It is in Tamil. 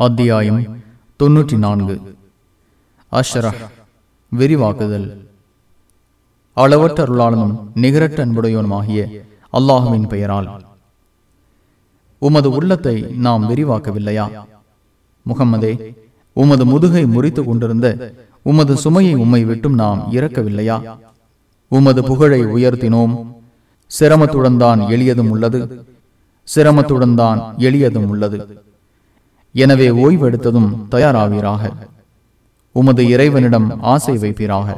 அத்தியாயம் தொன்னூற்றி நான்கு அஷ்ரஹ் விரிவாக்குதல். அளவற்ற அருளாளனும் நிகரற்ற அன்புடையவனுமாகிய அல்லாஹுவின் பெயரால். உமது உள்ளத்தை நாம் விரிவாக்கவில்லையா? முகம்மதே உமது முதுகை முறித்துக் கொண்டிருந்த உமது சுமையை உம்மை விட்டும் நாம் இறக்கவில்லையா? உமது புகழை உயர்த்தினோம். சிரமத்துடன் தான் எளியதும் உள்ளது. சிரமத்துடன் தான் எளியதும் உள்ளது. எனவே ஓய்வெடுத்ததும் தயாராவீராக. உமது இறைவனிடம் ஆசை வைப்பீராக.